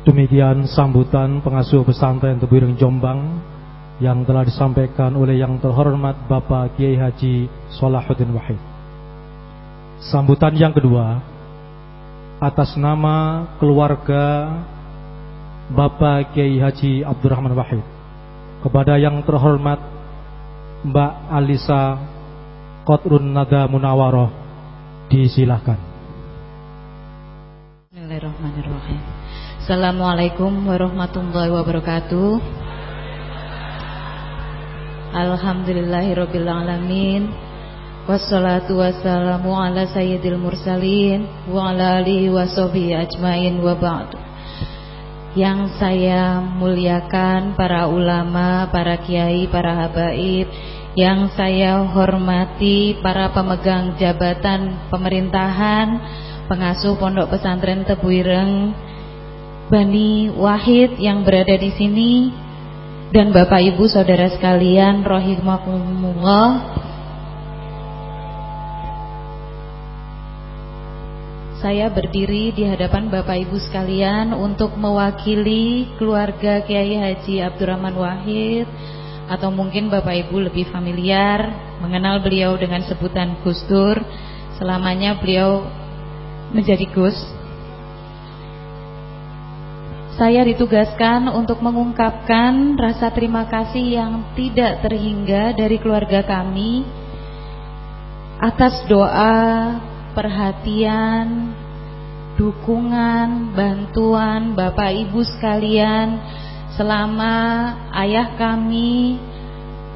Demikian sambutan pengasuh pesantren Tebuireng Jombang yang telah disampaikan oleh yang terhormat Bapak Kiai Haji Solahuddin Wahid. Sambutan yang kedua atas nama keluarga Bapak Kiai Haji Abdurrahman Wahid kepada yang terhormat Mbak Alisa Kotrun Nada Munawaroh disilahkan. Bismillahirrahmanirrahim. Assalamualaikum warahmatullahi wabarakatuh. Alhamdulillahirrabbilalamin. Wassalatu wassalamu ala sayyidil mursalin Wa ala alihi wa ajmain wa ba'du. Yang saya muliakan para ulama, para kiai, para habaib. Yang saya hormati para pemegang jabatan pemerintahan Pengasuh Pondok Pesantren Tebuireng Bani Wahid yang berada di sini dan Bapak Ibu saudara sekalian rahimakumullah Saya berdiri di hadapan Bapak Ibu sekalian untuk mewakili keluarga Kiai Haji Abdurrahman Wahid atau mungkin Bapak Ibu lebih familiar mengenal beliau dengan sebutan Gus Dur. Selamanya beliau menjadi Gus saya ditugaskan untuk mengungkapkan rasa terima kasih yang tidak terhingga dari keluarga kami atas doa, perhatian, dukungan, bantuan Bapak Ibu sekalian. Selama ayah kami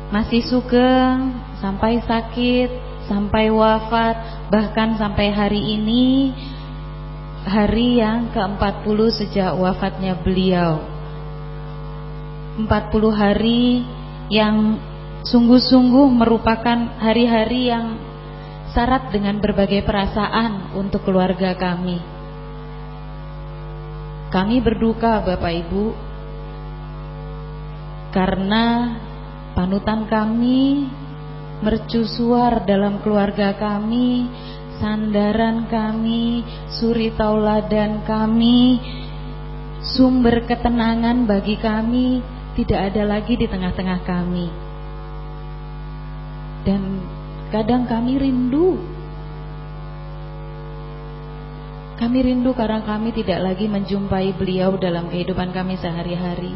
masih sugeng sampai sakit, sampai wafat, bahkan sampai hari ini hari yang ke-40 sejak wafatnya beliau. 40 hari yang sungguh-sungguh merupakan hari-hari yang syarat dengan berbagai perasaan untuk keluarga kami. Kami berduka Bapak Ibu Karena panutan kami mercusuar dalam keluarga kami sandaran kami, suri tauladan kami, sumber ketenangan bagi kami tidak ada lagi di tengah-tengah kami. Dan kadang kami rindu. Kami rindu karena kami tidak lagi menjumpai beliau dalam kehidupan kami sehari-hari.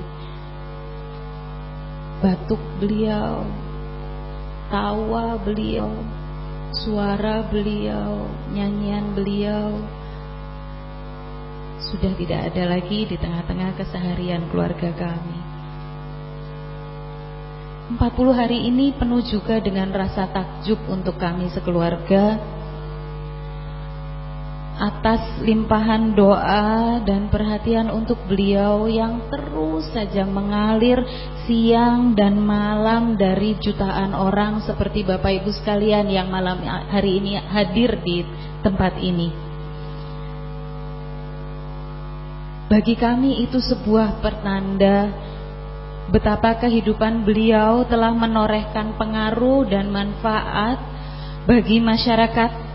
Batuk beliau, tawa beliau, suara beliau, nyanyian beliau sudah tidak ada lagi di tengah-tengah keseharian keluarga kami. 40 hari ini penuh juga dengan rasa takjub untuk kami sekeluarga atas limpahan doa dan perhatian untuk beliau yang terus saja mengalir siang dan malam dari jutaan orang seperti Bapak Ibu sekalian yang malam hari ini hadir di tempat ini. Bagi kami itu sebuah pertanda betapa kehidupan beliau telah menorehkan pengaruh dan manfaat bagi masyarakat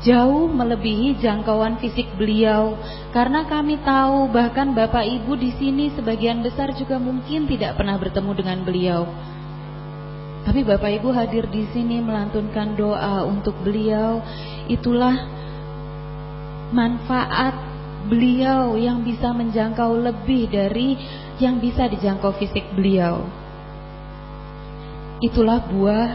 jauh melebihi jangkauan fisik beliau karena kami tahu bahkan Bapak Ibu di sini sebagian besar juga mungkin tidak pernah bertemu dengan beliau. Tapi Bapak Ibu hadir di sini melantunkan doa untuk beliau, itulah manfaat beliau yang bisa menjangkau lebih dari yang bisa dijangkau fisik beliau. Itulah buah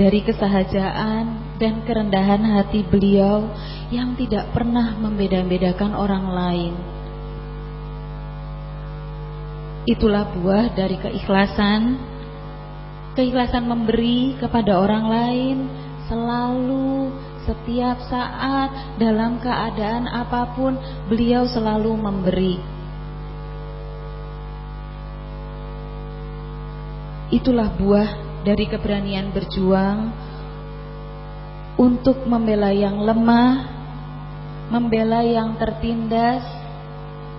dari kesahajaan dan kerendahan hati beliau yang tidak pernah membeda-bedakan orang lain. Itulah buah dari keikhlasan, keikhlasan memberi kepada orang lain selalu setiap saat dalam keadaan apa pun beliau selalu memberi. Itulah buah dari keberanian berjuang untuk membela yang lemah, membela yang tertindas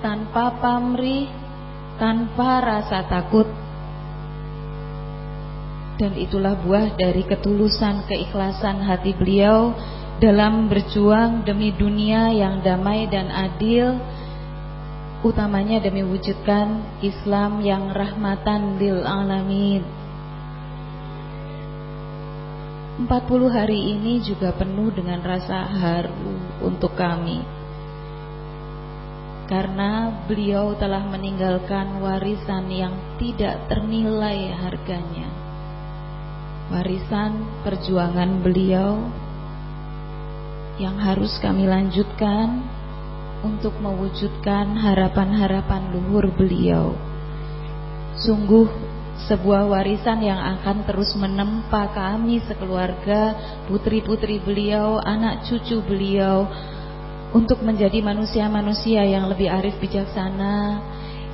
tanpa pamrih, tanpa rasa takut. Dan itulah buah dari ketulusan keikhlasan hati beliau dalam berjuang demi dunia yang damai dan adil utamanya demi wujudkan Islam yang rahmatan lil alamin. 40 hari ini juga penuh dengan rasa haru untuk kami. Karena beliau telah meninggalkan warisan yang tidak ternilai harganya. Warisan perjuangan beliau yang harus kami lanjutkan untuk mewujudkan harapan-harapan luhur beliau. Sungguh sebuah warisan yang akan terus menempa kami sekeluarga, putri-putri beliau, anak cucu beliau untuk menjadi manusia-manusia yang lebih arif bijaksana,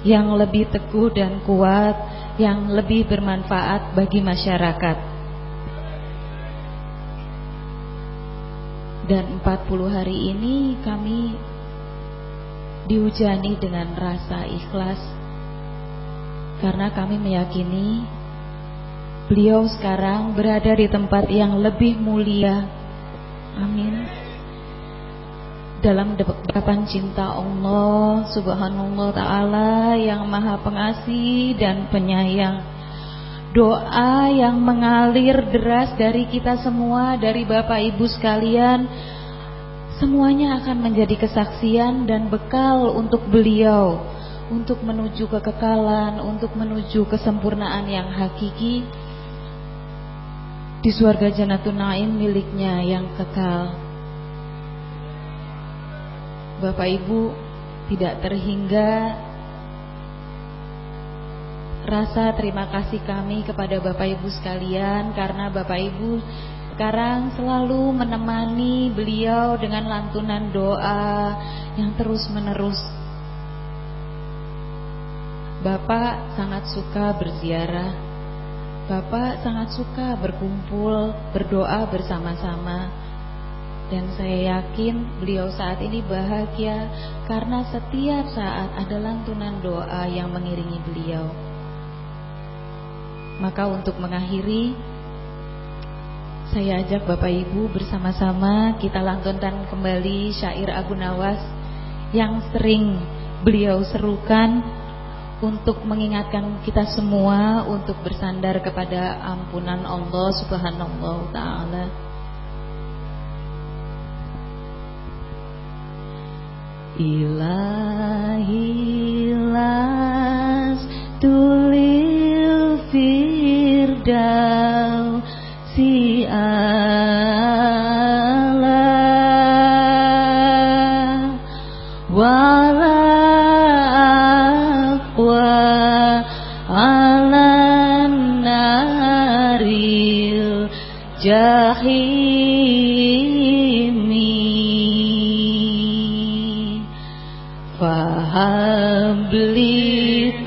yang lebih teguh dan kuat, yang lebih bermanfaat bagi masyarakat. Dan 40 hari ini kami dihujani dengan rasa ikhlas karena kami meyakini beliau sekarang berada di tempat yang lebih mulia. Amin. Dalam dekapan cinta Allah Subhanahu taala yang Maha Pengasih dan Penyayang. Doa yang mengalir deras dari kita semua, dari Bapak Ibu sekalian, Semuanya akan menjadi kesaksian dan bekal untuk beliau untuk menuju kekekalan, untuk menuju kesempurnaan yang hakiki di surga Janatun Naim miliknya yang kekal. Bapak Ibu tidak terhingga rasa terima kasih kami kepada Bapak Ibu sekalian karena Bapak Ibu sekarang selalu menemani beliau dengan lantunan doa yang terus menerus. Bapak sangat suka berziarah. Bapak sangat suka berkumpul, berdoa bersama-sama. Dan saya yakin beliau saat ini bahagia karena setiap saat ada lantunan doa yang mengiringi beliau. Maka untuk mengakhiri saya ajak Bapak Ibu bersama-sama kita lantunkan kembali syair Abu Nawas yang sering beliau serukan untuk mengingatkan kita semua untuk bersandar kepada ampunan Allah Subhanahu wa taala. Ilahilas tulil firdaus si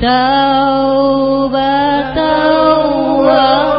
faham beli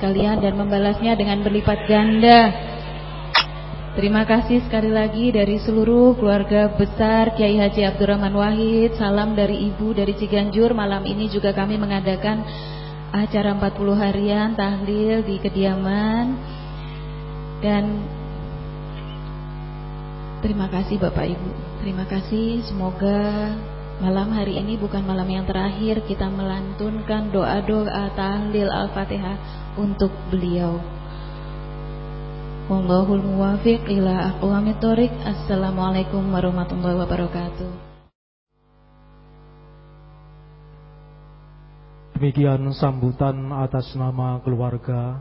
sekalian dan membalasnya dengan berlipat ganda. Terima kasih sekali lagi dari seluruh keluarga besar Kiai Haji Abdurrahman Wahid. Salam dari Ibu dari Ciganjur. Malam ini juga kami mengadakan acara 40 harian tahlil di kediaman. Dan terima kasih Bapak Ibu. Terima kasih. Semoga Malam hari ini bukan malam yang terakhir kita melantunkan doa-doa tahlil Al-Fatihah untuk beliau. Wallahul muwafiq ila aqwamit. Assalamualaikum warahmatullahi wabarakatuh. Demikian sambutan atas nama keluarga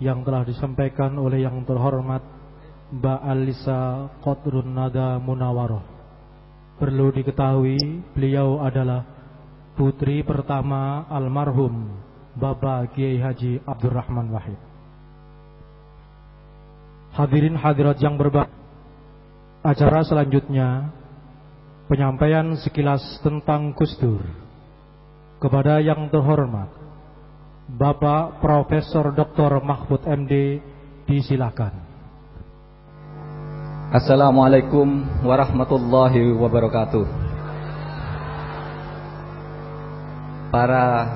yang telah disampaikan oleh yang terhormat Mbak Alisa Qadrun Nada Munawaroh. Perlu diketahui beliau adalah putri pertama almarhum Bapak Kiai Haji Abdurrahman Wahid. Hadirin hadirat yang berbahagia, acara selanjutnya penyampaian sekilas tentang Gusdur kepada yang terhormat Bapak Profesor Dr. Mahfud MD disilakan. Assalamualaikum warahmatullahi wabarakatuh. Para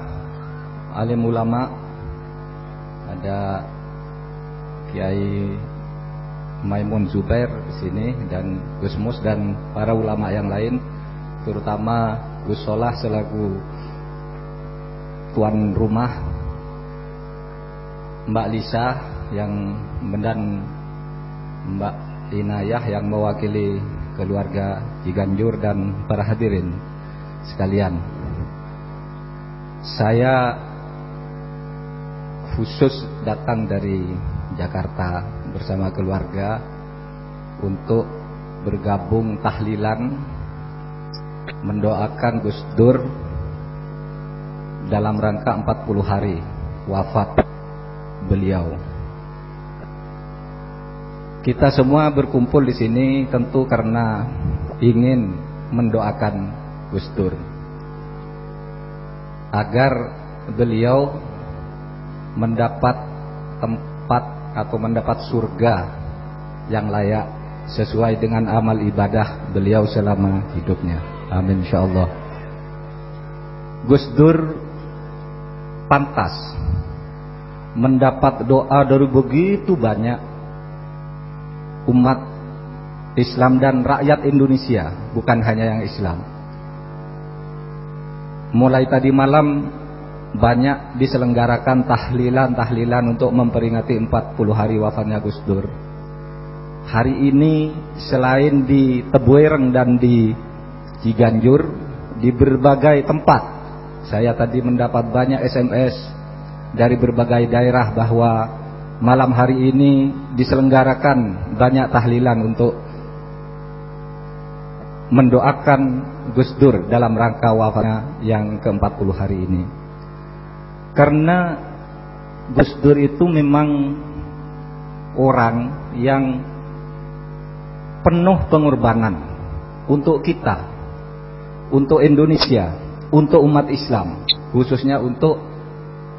alim ulama Ada Kiai Maimun Zubair di sini dan Gus Mus dan para ulama yang lain terutama Gus Solah selaku tuan rumah Mbak Lisa yang dan Mbak Inayah yang mewakili keluarga Ciganjur dan para hadirin sekalian. Saya khusus datang dari Jakarta bersama keluarga untuk bergabung tahlilan mendoakan Gus Dur dalam rangka 40 hari wafat beliau. Kita semua berkumpul di sini tentu karena ingin mendoakan Gus Dur agar beliau mendapat tempat atau mendapat surga yang layak sesuai dengan amal ibadah beliau selama hidupnya. Amin insyaallah. Gus Dur pantas mendapat doa dari begitu banyak umat Islam dan rakyat Indonesia, bukan hanya yang Islam. Mulai tadi malam banyak diselenggarakan tahlilan-tahlilan untuk memperingati 40 hari wafatnya Gus Dur. Hari ini selain di Tebuireng dan di Ciganjur, di berbagai tempat saya tadi mendapat banyak SMS dari berbagai daerah bahwa malam hari ini diselenggarakan banyak tahlilan untuk mendoakan Gus Dur dalam rangka wafatnya yang ke-40 hari ini. Karena Gus Dur itu memang orang yang penuh pengorbanan untuk kita, untuk Indonesia, untuk umat Islam, khususnya untuk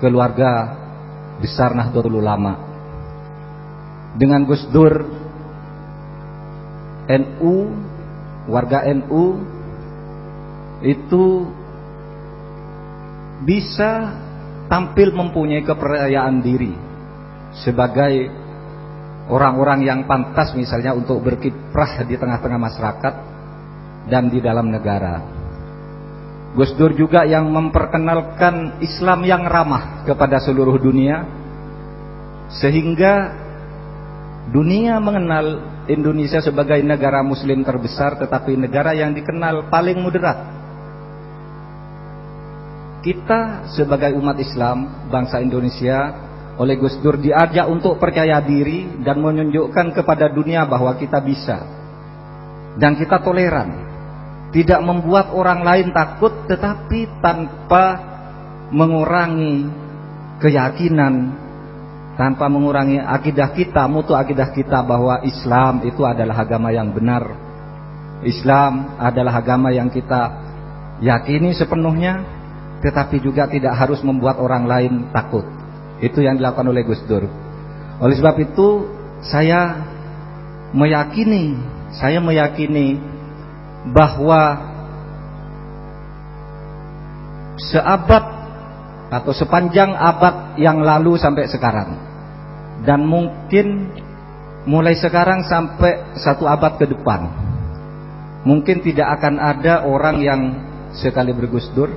keluarga besar Nahdlatul Ulama dengan Gus Dur NU warga NU itu bisa tampil mempunyai kepercayaan diri sebagai orang-orang yang pantas misalnya untuk berkiprah di tengah-tengah masyarakat dan di dalam negara. Gus Dur juga yang memperkenalkan Islam yang ramah kepada seluruh dunia sehingga Dunia mengenal Indonesia sebagai negara muslim terbesar tetapi negara yang dikenal paling moderat. Kita sebagai umat Islam, bangsa Indonesia oleh Gus Dur diajak untuk percaya diri dan menunjukkan kepada dunia bahwa kita bisa. Dan kita toleran. Tidak membuat orang lain takut tetapi tanpa mengurangi keyakinan tanpa mengurangi akidah kita, mutu akidah kita bahwa Islam itu adalah agama yang benar. Islam adalah agama yang kita yakini sepenuhnya, tetapi juga tidak harus membuat orang lain takut. Itu yang dilakukan oleh Gus Dur. Oleh sebab itu, saya meyakini, saya meyakini bahwa seabad atau sepanjang abad yang lalu sampai sekarang dan mungkin mulai sekarang sampai satu abad ke depan mungkin tidak akan ada orang yang sekali bergusdur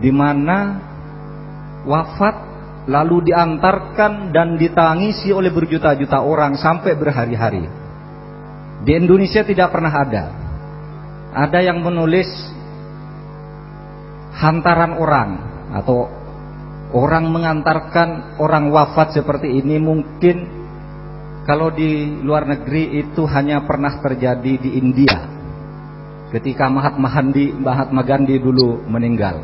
di mana wafat lalu diantarkan dan ditangisi oleh berjuta-juta orang sampai berhari-hari. Di Indonesia tidak pernah ada. Ada yang menulis hantaran orang atau orang mengantarkan orang wafat seperti ini mungkin kalau di luar negeri itu hanya pernah terjadi di India. Ketika Mahatma Gandhi, Mahatma Gandhi dulu meninggal.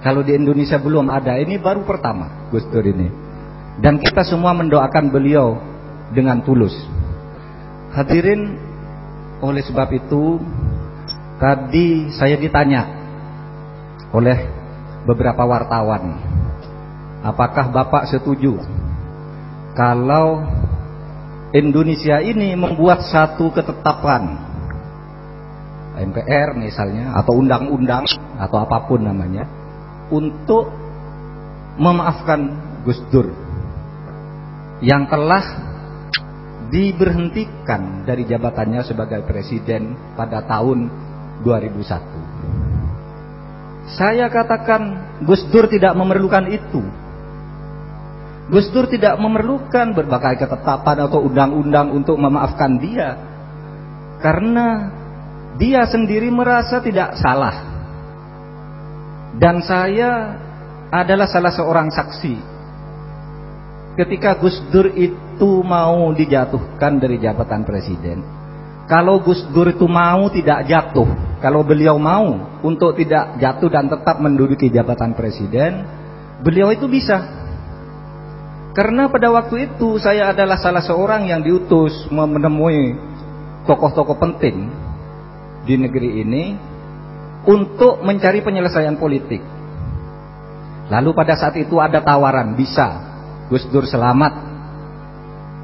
Kalau di Indonesia belum ada ini baru pertama Gus Dur ini. Dan kita semua mendoakan beliau dengan tulus. Hadirin oleh sebab itu tadi saya ditanya oleh beberapa wartawan. Apakah Bapak setuju kalau Indonesia ini membuat satu ketetapan MPR misalnya atau undang-undang atau apa pun namanya untuk memaafkan Gus Dur yang telah diberhentikan dari jabatannya sebagai presiden pada tahun 2001. Saya katakan Gus Dur tidak memerlukan itu. Gus Dur tidak memerlukan berbagai ketetapan atau undang-undang untuk memaafkan dia. Karena dia sendiri merasa tidak salah. Dan saya adalah salah seorang saksi. Ketika Gus Dur itu mau dijatuhkan dari jabatan presiden, kalau Gus Dur itu mau tidak jatuh, kalau beliau mau untuk tidak jatuh dan tetap menduduki jabatan presiden, beliau itu bisa. Karena pada waktu itu saya adalah salah seorang yang diutus menemui tokoh-tokoh penting di negeri ini untuk mencari penyelesaian politik. Lalu pada saat itu ada tawaran bisa Gus Dur selamat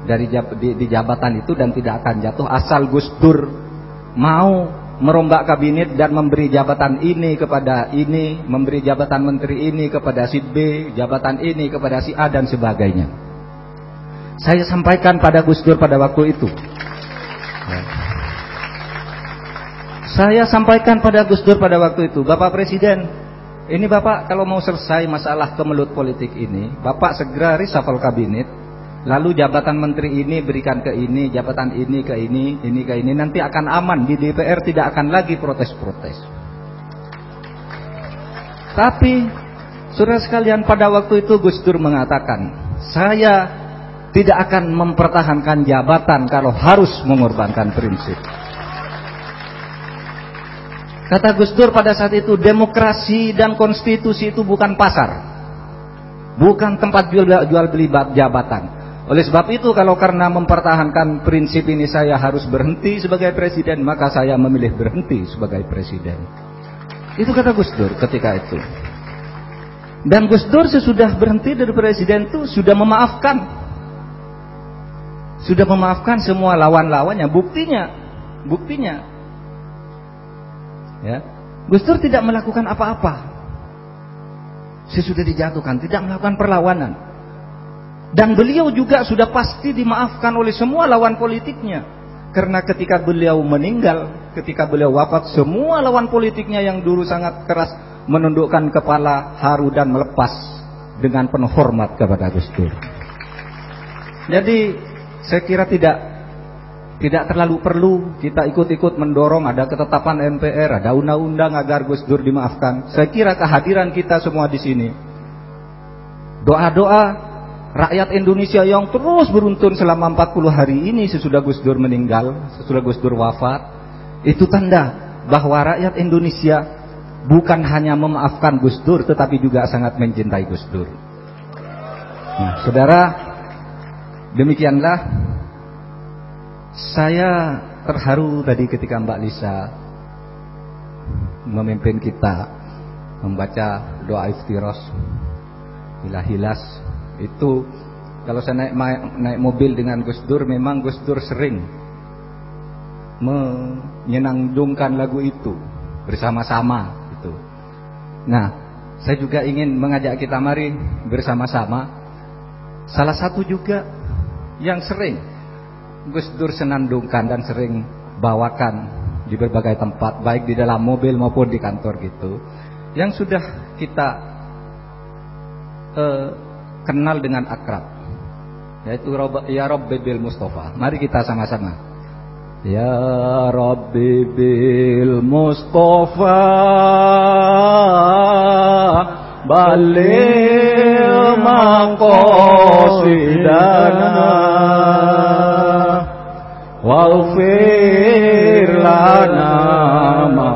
dari di, di jabatan itu dan tidak akan jatuh asal Gus Dur mau merombak kabinet dan memberi jabatan ini kepada ini, memberi jabatan menteri ini kepada si B, jabatan ini kepada si A dan sebagainya. Saya sampaikan pada Gus Dur pada waktu itu. Saya sampaikan pada Gus Dur pada waktu itu, Bapak Presiden, ini Bapak kalau mau selesai masalah kemelut politik ini, Bapak segera reshuffle kabinet, Lalu jabatan menteri ini berikan ke ini, jabatan ini ke ini, ini ke ini. Nanti akan aman di DPR tidak akan lagi protes-protes. Tapi saudara sekalian pada waktu itu Gus Dur mengatakan, saya tidak akan mempertahankan jabatan kalau harus mengorbankan prinsip. Kata Gus Dur pada saat itu, demokrasi dan konstitusi itu bukan pasar. Bukan tempat jual, jual beli jabatan. Oleh sebab itu kalau karena mempertahankan prinsip ini saya harus berhenti sebagai presiden, maka saya memilih berhenti sebagai presiden. Itu kata Gus Dur ketika itu. Dan Gus Dur sesudah berhenti dari presiden itu sudah memaafkan. Sudah memaafkan semua lawan-lawannya. Buktinya, buktinya. Ya. Gus Dur tidak melakukan apa-apa. Sesudah dijatuhkan, tidak melakukan perlawanan. Dan beliau juga sudah pasti dimaafkan oleh semua lawan politiknya. Karena ketika beliau meninggal, ketika beliau wafat, semua lawan politiknya yang dulu sangat keras menundukkan kepala haru dan melepas dengan penuh hormat kepada Gus Dur. Jadi saya kira tidak tidak terlalu perlu kita ikut-ikut mendorong ada ketetapan MPR, ada undang-undang agar Gus Dur dimaafkan. Saya kira kehadiran kita semua di sini, doa-doa rakyat Indonesia yang terus beruntun selama 40 hari ini sesudah Gus Dur meninggal, sesudah Gus Dur wafat, itu tanda bahwa rakyat Indonesia bukan hanya memaafkan Gus Dur tetapi juga sangat mencintai Gus Dur. Nah, saudara, demikianlah saya terharu tadi ketika Mbak Lisa memimpin kita membaca doa iftiros hilas itu kalau saya naik naik mobil dengan Gus Dur memang Gus Dur sering menyenandungkan lagu itu bersama-sama itu. Nah, saya juga ingin mengajak kita mari bersama-sama salah satu juga yang sering Gus Dur senandungkan dan sering bawakan di berbagai tempat baik di dalam mobil maupun di kantor gitu yang sudah kita uh, kenal dengan akrab. Yaitu ya Rabbi bil Mustafa. Mari kita sama-sama. Ya Rabbi bil Mustafa Balil Makosidana, Waghfir lana ma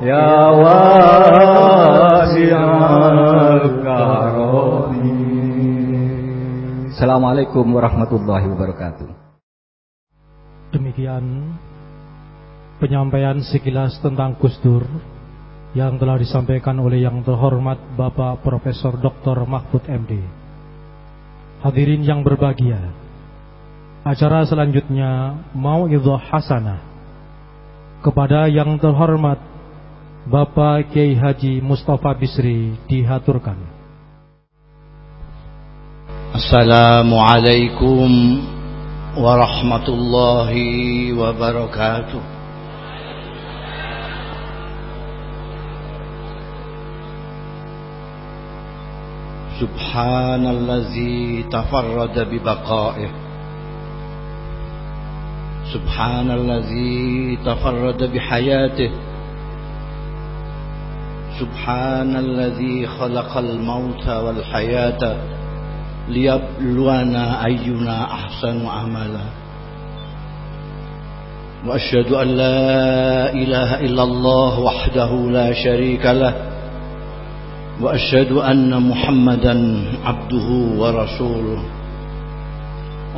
Ya Wa. Assalamualaikum warahmatullahi wabarakatuh Demikian penyampaian sekilas tentang Gus Dur yang telah disampaikan oleh yang terhormat Bapak Profesor Dr. Mahfud MD. Hadirin yang berbahagia Acara selanjutnya Mau'idhah Hasanah Kepada yang terhormat Bapak Kiai Haji Mustafa Bisri dihaturkan Assalamualaikum warahmatullahi wabarakatuh سبحان الذي تفرد ببقائه. سبحان الذي تفرد بحياته. سبحان الذي خلق الموت والحياة. ليبلونا أينا أحسن عملا وأشهد أن لا إله إلا الله وحده لا شريك له وأشهد أن محمدا عبده ورسوله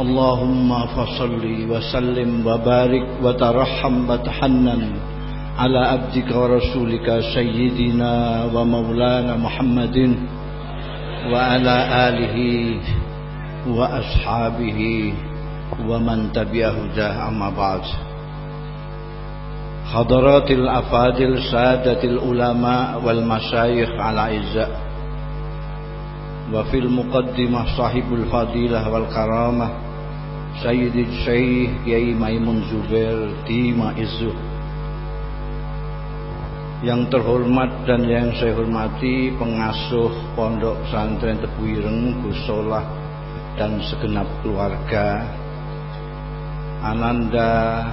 اللهم فصل وسلم وبارك وترحم وتحنن على عبدك ورسولك سيدنا ومولانا محمد وعلى آله وأصحابه ومن تبع هداه أما بعد. حضرات الأفاضل سادة العلماء والمشايخ على عزة وفي المقدمة صاحب الفضيلة والكرامة سيد الشيخ Kiai Maimun Zubair Tima Izuh yang terhormat dan yang saya hormati pengasuh Pondok Pesantren Tebuireng Gusolah dan segenap keluarga Ananda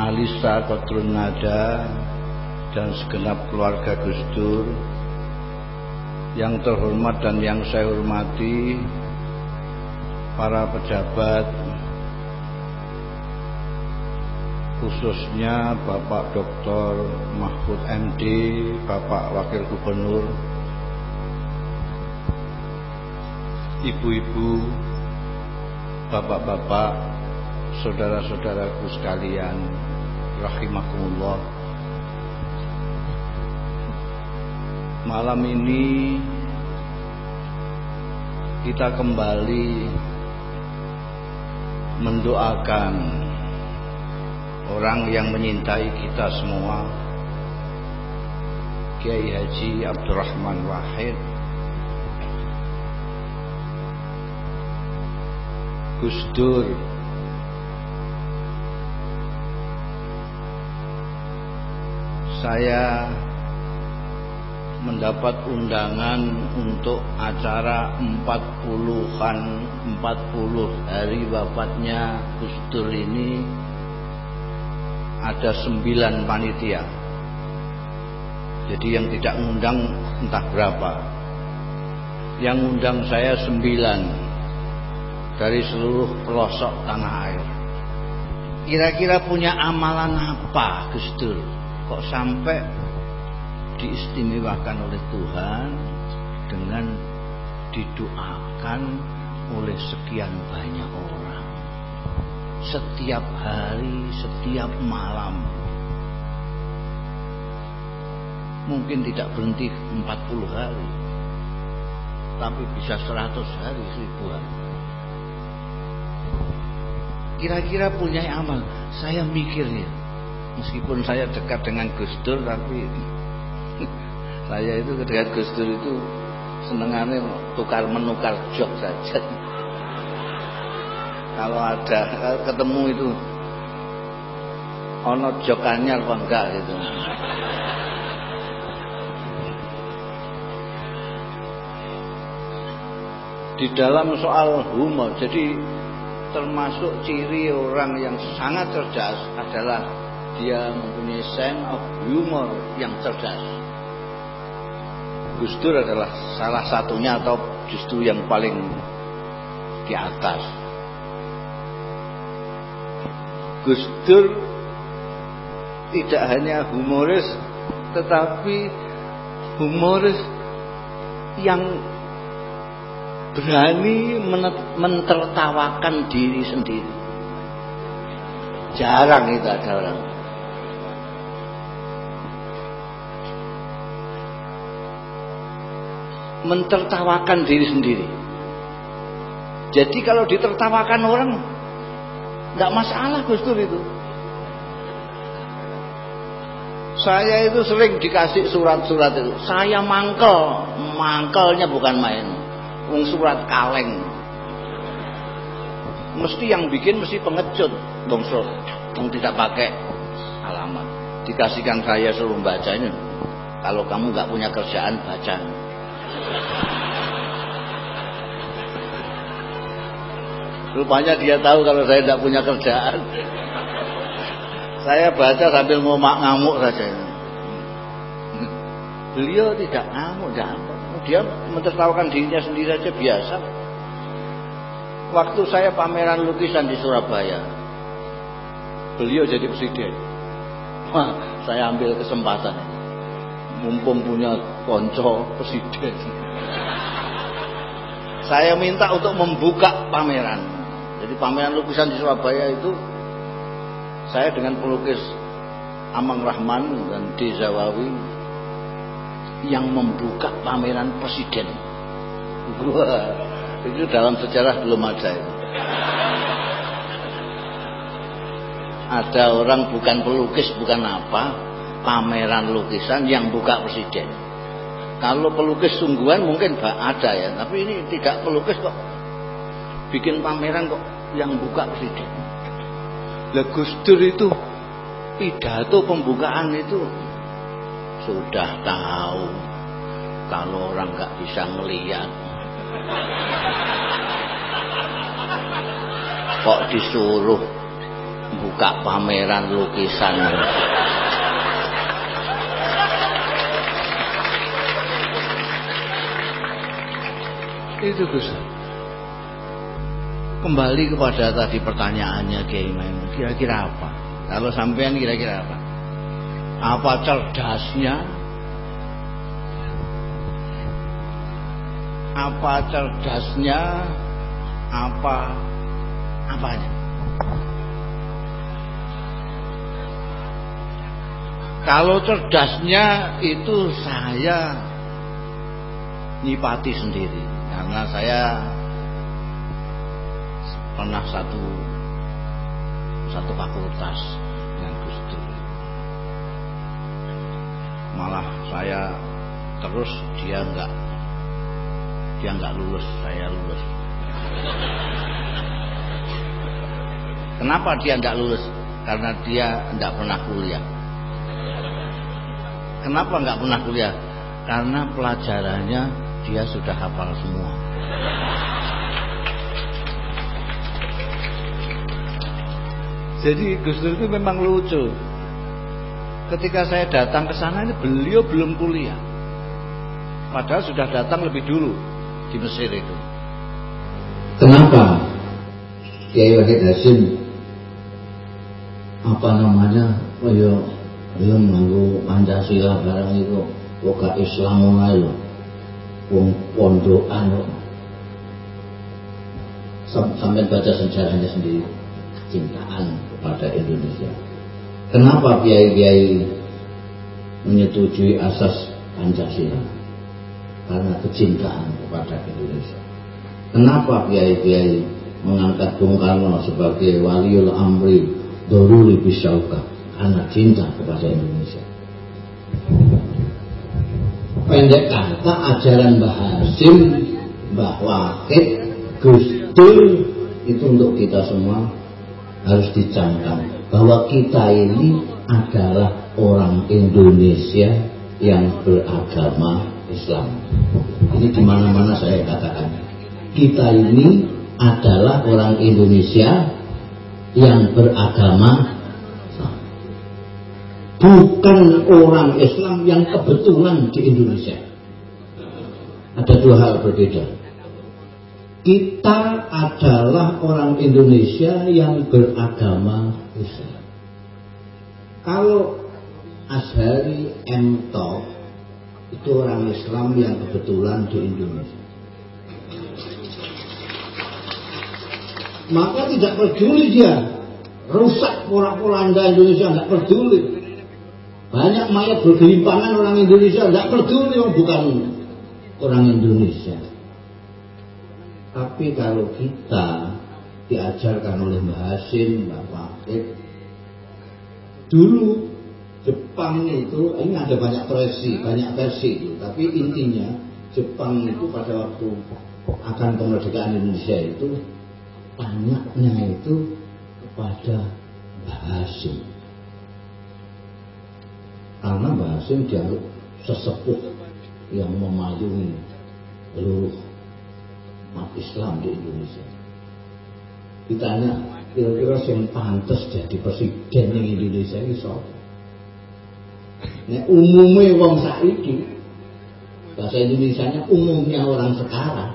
Alisa Kotrun Nada dan segenap keluarga Gus Dur. Yang terhormat dan yang saya hormati para pejabat khususnya Bapak Dr. Mahfud MD, Bapak Wakil Gubernur, ibu-ibu, bapak-bapak, saudara-saudaraku sekalian rahimakumullah malam ini kita kembali mendoakan orang yang menyintai kita semua. Kiai Haji Abdurrahman Wahid. Gus Dur. Saya mendapat undangan untuk acara 40-an 40 hari wafatnya Gus Dur ini ada 9 panitia. Jadi yang tidak ngundang entah berapa. Yang ngundang saya 9 dari seluruh pelosok tanah air. Kira-kira punya amalan apa Gus? Kok sampai diistimewakan oleh Tuhan dengan didoakan oleh sekian banyak orang setiap hari, setiap malam. Mungkin tidak berhenti 40 hari, tapi bisa 100 hari, 1000 hari. Kira-kira punya amal. Saya mikirnya, meskipun saya dekat dengan Gus Dur, tapi saya itu ketika Gus Dur itu senengannya tukar menukar jok saja kalau ada ketemu itu ono jokannya apa enggak gitu di dalam soal humor jadi termasuk ciri orang yang sangat cerdas adalah dia mempunyai sense of humor yang cerdas Gus Dur adalah salah satunya atau justru yang paling di atas. Gus Dur tidak hanya humoris tetapi humoris yang berani mentertawakan diri sendiri. Jarang itu ada orang. mentertawakan diri sendiri. Jadi kalau ditertawakan orang nggak masalah Gus Dur itu. Saya itu sering dikasih surat-surat itu. Saya mangkel, mangkelnya bukan main. Wong surat kaleng. Mesti yang bikin mesti pengecut, dong Dong tidak pakai alamat. Dikasihkan saya suruh bacanya. Kalau kamu nggak punya kerjaan baca. Rupanya dia tahu kalau saya tidak punya kerjaan. Saya baca sambil ngomak ngamuk saja. Beliau tidak ngamuk, tidak Dia mentertawakan dirinya sendiri saja biasa. Waktu saya pameran lukisan di Surabaya, beliau jadi presiden. Wah, saya ambil kesempatan mumpung punya konco presiden. Saya minta untuk membuka pameran. Jadi pameran lukisan di Surabaya itu saya dengan pelukis Amang Rahman dan Dezawawi yang membuka pameran presiden. Wah, itu dalam sejarah belum ada itu. Ada orang bukan pelukis, bukan apa, pameran lukisan yang buka presiden. Kalau pelukis sungguhan mungkin ada ya, tapi ini tidak pelukis kok bikin pameran kok yang buka presiden. Lah Gus Dur itu pidato pembukaan itu sudah tahu kalau orang nggak bisa ngelihat kok disuruh buka pameran lukisan? Itu Gus kembali kepada tadi pertanyaannya Kiai kira-kira apa? Kalau sampean kira-kira apa? Apa cerdasnya? Apa cerdasnya? Apa apanya? Kalau cerdasnya itu saya nyipati sendiri. Karena saya pernah satu satu fakultas dengan Gus Dur. Malah saya terus dia enggak dia enggak lulus, saya lulus. Kenapa dia enggak lulus? Karena dia enggak pernah kuliah. Kenapa enggak pernah kuliah? karena pelajarannya dia sudah hafal semua. Jadi Gus Dur itu memang lucu. Ketika saya datang ke sana ini beliau belum kuliah. Padahal sudah datang lebih dulu di Mesir itu. Kenapa? Kiai Wahid Hasim apa namanya? Kaya kaya nganggo Pancasila barang itu. Kok Islam mulai lho wong pondokan kok. Sampai baca sejarahnya sendiri. Cintaan kepada Indonesia. Kenapa kiai-kiai menyetujui asas Pancasila? Karena kecintaan kepada Indonesia. Kenapa kiai-kiai mengangkat Bung Karno sebagai waliul amri Doruri Bisauka? Karena cinta kepada Indonesia. Pendek kata ajaran Mbah Hasim, Mbah Wahid, Gus itu untuk kita semua harus dicamkan bahwa kita ini adalah orang Indonesia yang beragama Islam. Ini di mana-mana saya katakan. Kita ini adalah orang Indonesia yang beragama bukan orang Islam yang kebetulan di Indonesia ada dua hal berbeda kita adalah orang Indonesia yang beragama Islam. Kalau Ashari M. Top itu orang Islam yang kebetulan di Indonesia. Maka tidak peduli dia. Rusak pola-polanda Indonesia tidak peduli. Banyak mayat bergelimpangan orang Indonesia tidak peduli. Oh, bukan orang Indonesia tapi kalau kita diajarkan oleh Mbak Hasim, Mbak Wahid dulu Jepang itu ini ada banyak versi, banyak versi itu. Tapi intinya Jepang itu pada waktu akan kemerdekaan Indonesia itu tanyanya itu kepada Mbah Hasim karena Mbah Hasim dianggap sesepuh yang memayungi seluruh umat Islam di Indonesia. Ditanya kira-kira yang pantas jadi presiden di Indonesia ini siapa? Nah, umumnya wong saiki bahasa Indonesia nya umumnya orang sekarang.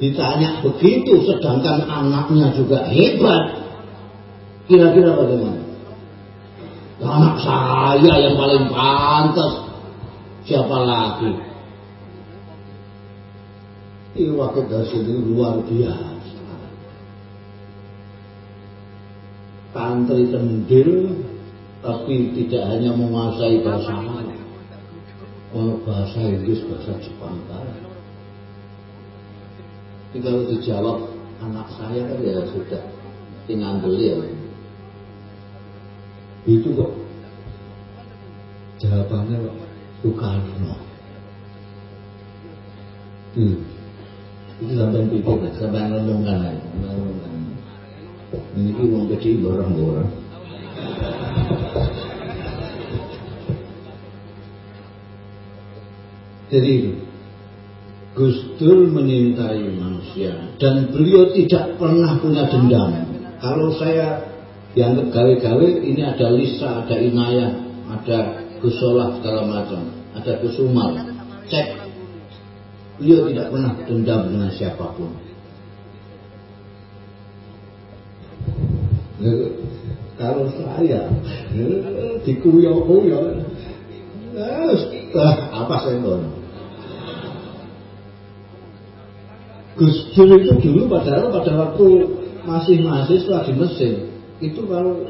Ditanya begitu sedangkan anaknya juga hebat. Kira-kira bagaimana? Anak saya yang paling pantas siapa lagi ini wakil ini luar biasa tantri tendil tapi tidak hanya menguasai bahasa Arab bahasa Inggris bahasa Jepang kan tapi kalau dijawab anak saya kan ya sudah tinggal beliau. Itu kok jawabannya kok Soekarno. Hmm. Itu sampai pikir, sampai ngomongkan lagi, ngomongkan. Ini uang kecil borong-borong. Jadi Gus Dur menyintai manusia dan beliau tidak pernah punya dendam. Kalau saya dianggap gawe-gawe ini ada Lisa, ada Inayah, ada Gus Solah segala macam, ada Gus Umar. Cek, beliau tidak pernah dendam dengan siapa pun. Kalau saya dikuyok-kuyok, eh, apa saya? Gus Dur itu dulu padahal pada waktu masih mahasiswa di Mesir itu kalau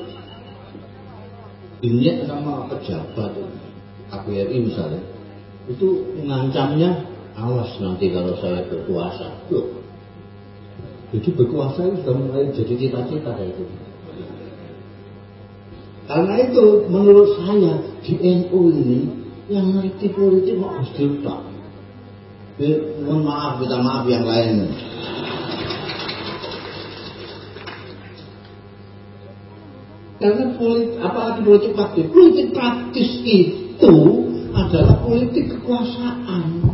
ini sama pejabat KBRI misalnya itu mengancamnya awas nanti kalau saya berkuasa. Loh, jadi berkuasa itu sudah mulai jadi cita-cita itu. Karena itu menurut saya di NU ini yang ngerti politik mau Gus Dur mohon maaf kita maaf yang lain. Karena politik apalagi politik praktis. Politik praktis itu adalah politik kekuasaan.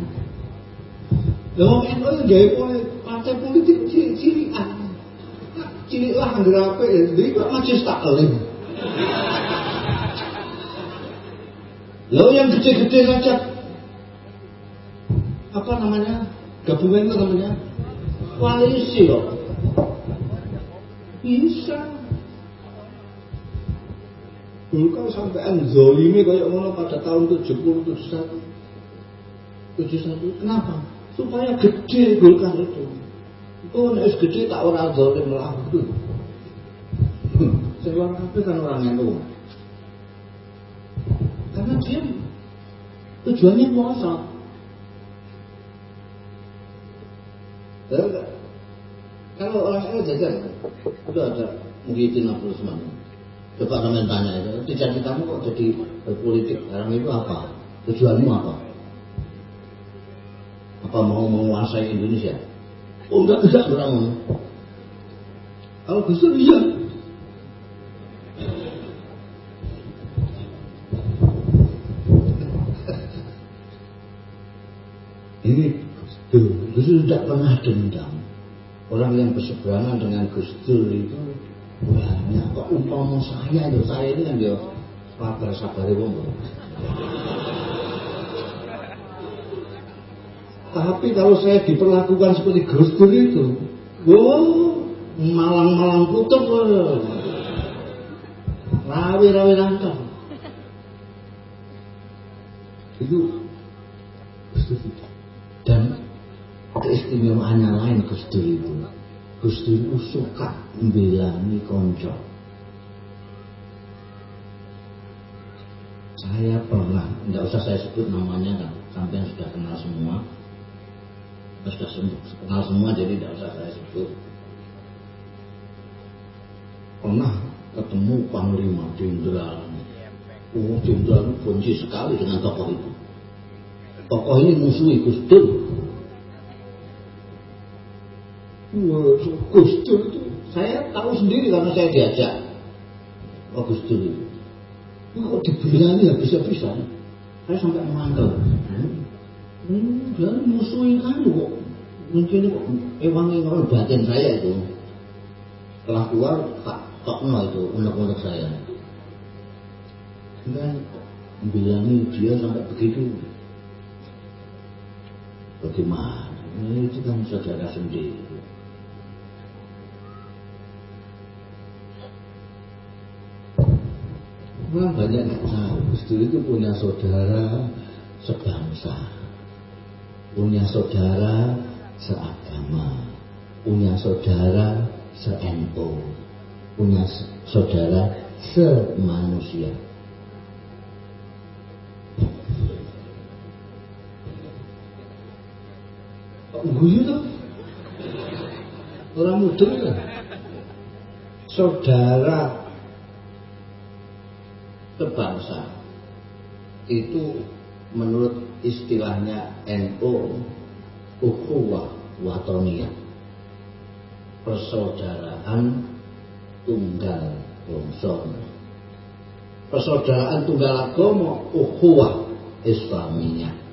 Lah NU yang gawe partai politik cilik-cilikan. Cilik lah anggere apik ya, iki kok majelis taklim. Lalu yang gede-gede saja. Apa namanya? Gabungan itu namanya? Koalisi loh bisa. Golkar sampai zolimi kayak ngono pada tahun 70 71 71 kenapa supaya gede Golkar itu. Itu nek gede tak orang zolim lah. Itu Seorang apa kan orang itu karena dia tujuannya kosong kalau orang itu jajan itu ada Muhyiddin Abdul Usman coba kalian tanya itu cita-citamu kok jadi berpolitik? Sekarang itu apa? Tujuanmu apa apa mau menguasai Indonesia? Oh enggak bisa orang kalau besar iya. Ini Gus Dur. Tidak pernah dendam. Orang yang berseberangan dengan Gus Dur itu banyak. Kok umpama saya itu saya ini kan dia sabar sabar wong tapi kalau saya diperlakukan seperti Gus Dur itu wow malang-malang kutub rawi-rawi lantar itu Gus Dur dan keistimewaannya lain Gus Dur itu. Gus Dur itu suka membelani konco saya pernah tidak usah saya sebut namanya kan sampai sudah kenal semua sudah kenal semua jadi tidak usah saya sebut. Pernah ketemu Panglima Jenderal. Oh Jenderal benci sekali dengan tokoh itu. Tokoh ini musuhi Gus Dur. Gus Dur itu saya tahu sendiri karena saya diajak. Oh Gus Dur itu. Ini kok dibelani ya bisa-bisa. Saya sampai memanggil. hmm, dia musuhin kamu kok. Mungkin kok ewangi kalau batin saya itu. Setelah keluar tak tokno itu unek-unek saya. Kan bilangin dia sampai begitu? Bagaimana? Ini itu kan saudara sendiri. Banyak yang tahu. Dur itu punya saudara sebangsa Punya saudara seagama Punya saudara se-NU Punya saudara semanusia guyu tuh? Orang muda kan? Saudara sebangsa itu menurut istilahnya NU ukhuwah watoniyah. Persaudaraan tunggal bangsa. Persaudaraan tunggal agama ukhuwah islamiyah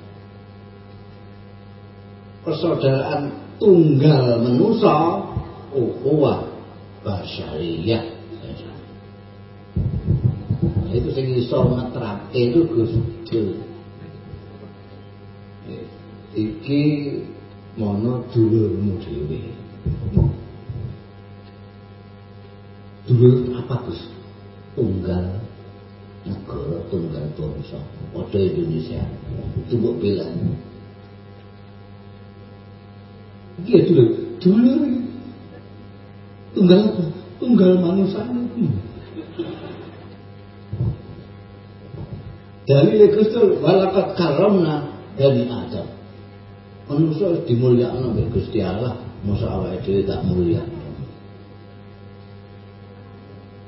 persaudaraan tunggal menusa ukhuwah basyariyah. Itu sing iso ngetrake itu Gus. Dur. Iki mono dulurmu dhewe. Dulur apa Gus? Tunggal negara tunggal bangsa. Padha Indonesia. Itu kok bilang. Iki ya dulur, dulur. Tunggal apa? Tunggal manusia. Hmm. Dalil Gus Dur walakat karamna dari Adam. Manusia dimulyakno mbek Gusti Allah, masa awake dhewe tak mulia.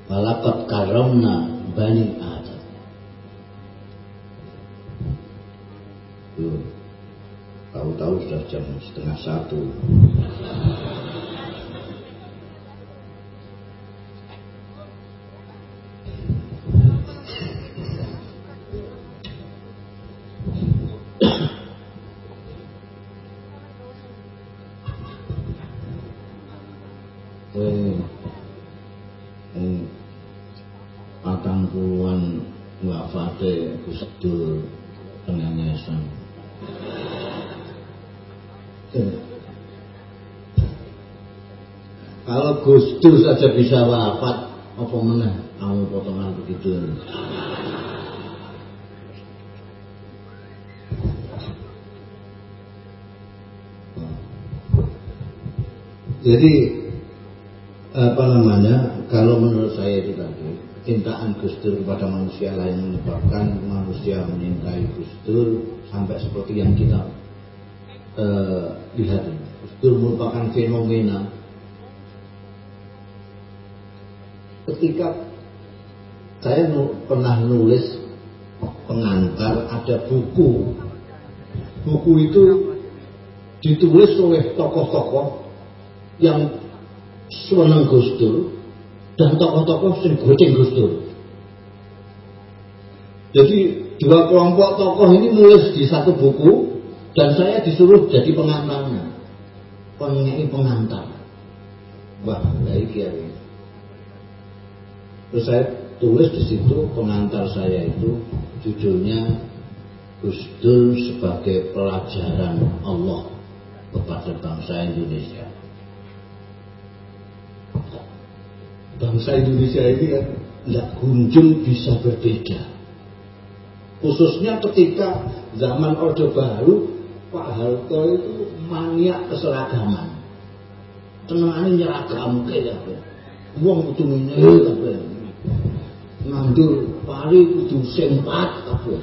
Walakat karamna bani Adam. tahu-tahu sudah jam setengah satu. Kalau Gus Dur saja bisa wafat. Apa meneh? Kamu potongan begitu jadi apa namanya? Kalau menurut saya itu tadi kecintaan Gus Dur kepada manusia lain menyebabkan manusia menyintai Gus Dur sampai seperti yang kita uh, lihat Gus Dur merupakan fenomena ketika saya pernah nulis pengantar ada buku buku itu ditulis oleh tokoh-tokoh yang seneng Gus Dur dan tokoh-tokoh yang goceng Gus Dur. Jadi dua kelompok tokoh ini nulis di satu buku dan saya disuruh jadi pengantarnya. Penyanyi pengantar. Wah, baik ya. Terus saya tulis di situ pengantar saya itu judulnya Gus Dur sebagai pelajaran Allah kepada bangsa Indonesia. bangsa Indonesia ini kan tidak kunjung bisa berbeda. Khususnya ketika zaman Orde Baru, Pak Harto itu maniak keseragaman. Tenangane nyeragam kayak apa. Kudu ngene kabeh. Nandur pari kudu sempat apa.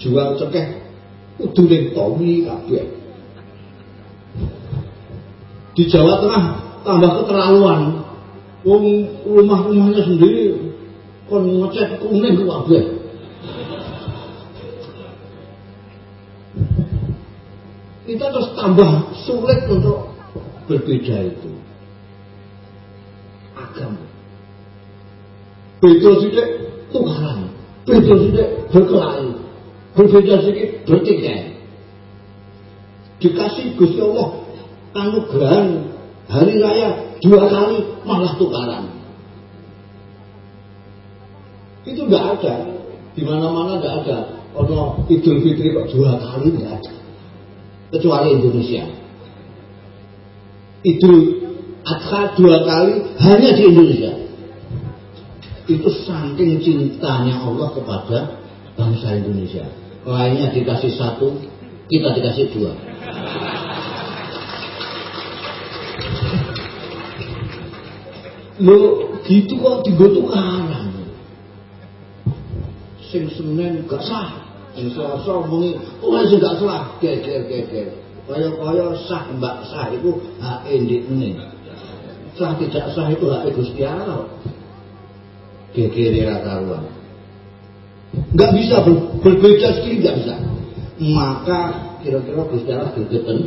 Jual cekeh kudu ning tomi kabeh di Jawa Tengah tambah keterlaluan. Wong rumah-rumahnya sendiri kon ngecat kuning kabeh. Kita terus tambah sulit untuk berbeda itu. Agama. Sedikit tukaran. Beda sedikit berkelahi. Berbeda sedikit bertikai. Dikasih Gusti Allah anugerah hari raya dua kali malah tukaran. Itu nggak ada, di mana-mana nggak ada. Ono Idul Fitri kok dua kali nggak ada, kecuali Indonesia. Idul Adha dua kali hanya di Indonesia. Itu saking cintanya Allah kepada bangsa Indonesia. Lainnya dikasih satu, kita dikasih dua. Lo gitu kok dibutuhkan. Sing Senin gak sah, sing Selasa muni, oh sing gak sah, geger geger. Kaya-kaya sah mbak sah itu hak ini. Sah tidak sah itu hak Gusti Allah. Ra karuan. Enggak bisa ber, berbeda sekali enggak bisa. Maka kira-kira Gusti Allah gegeten